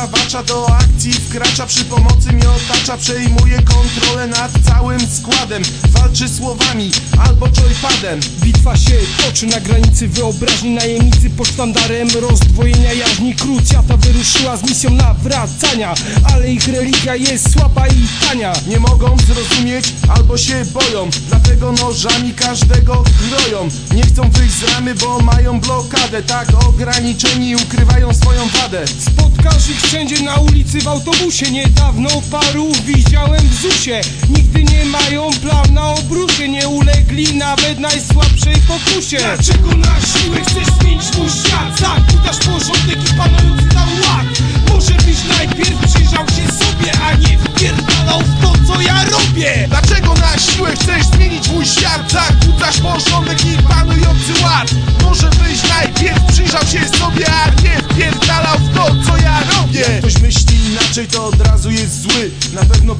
love. Wywawacza do akcji wkracza Przy pomocy miotacza przejmuje kontrolę nad całym składem. Walczy słowami albo joypadem. Bitwa się toczy na granicy wyobraźni Najemnicy pod sztandarem rozdwojenia jaźni. Krucjata wyruszyła z misją nawracania Ale ich religia jest słaba i tania. Nie mogą zrozumieć albo się boją Dlatego nożami każdego kroją. Nie chcą wyjść z ramy, bo mają blokadę. Tak ograniczeni ukrywają swoją wadę. Spotkasz ich wszędzie na ulicy w autobusie Niedawno paru widziałem w ZUSie. Nigdy nie mają plan na obrusie Nie ulegli nawet najsłabszej pokusie. Dlaczego na siłę chcesz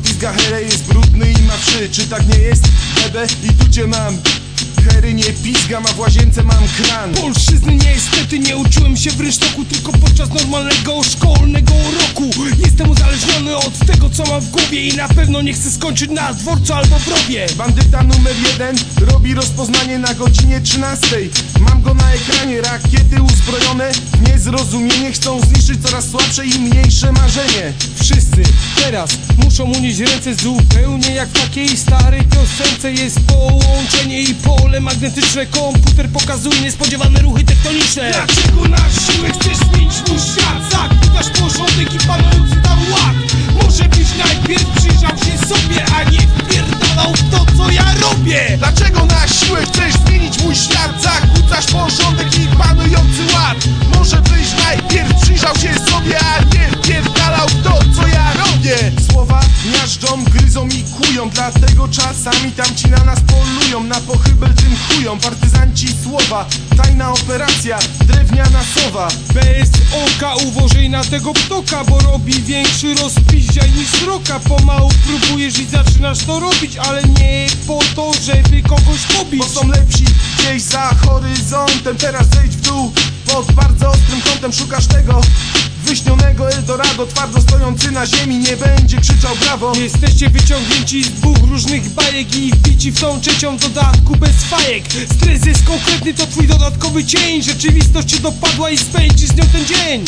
pizga Here jest brudny i ma wszy. Czy tak nie jest? Bebe i tu cię mam. Hery nie pizgam, a w łazience mam kran. Polszczyzny niestety nie uczyłem się w rynsztoku Tylko podczas normalnego szkolnego roku. Jestem uzależniony od tego co mam w głowie I na pewno nie chcę skończyć na dworcu albo w rowie. Bandyta numer jeden robi rozpoznanie na godzinie 13 Mam go na ekranie, rakiety uzbrojone niezrozumienie. Chcą zniszczyć coraz słabsze i mniejsze marzenie. Wszyscy teraz muszą unieść ręce zupełnie jak w takiej starej piosence. Jest połączenie i pole magnetyczne. Komputer pokazuje niespodziewane ruchy tektoniczne. Dlaczego na siłę a nie wpierdalał w to co ja robię. Dlaczego na siłę chcesz zmienić mój świat? Zakłócasz porządek i panujący ład. Może byś najpierw przyjrzał się sobie, a nie wpierdalał w to, co ja robię. Słowa miażdżą, gryzą i kują Dlatego czasami tamci na nas polują Na pochybel tym chują Partyzanci słowa, tajna operacja Drewniana sowa. Bez oka uwożej na tego ptoka Bo robi większy rozpiździaj niż sroka Pomału próbujesz i zaczynasz to robić Ale nie po to, żeby kogoś pobić. Bo są lepsi gdzieś za horyzontem. Teraz zejdź w dół pod bardzo ostrym kątem. Szukasz tego wyśnionego Eldorado Twardo stojący na ziemi nie będzie krzyczał brawo. Jesteście wyciągnięci z dwóch różnych bajek I wbici w tą trzecią w dodatku bez fajek. Stres jest konkretny, to twój dodatkowy cień. Rzeczywistość cię dopadła i spędzisz z nią ten dzień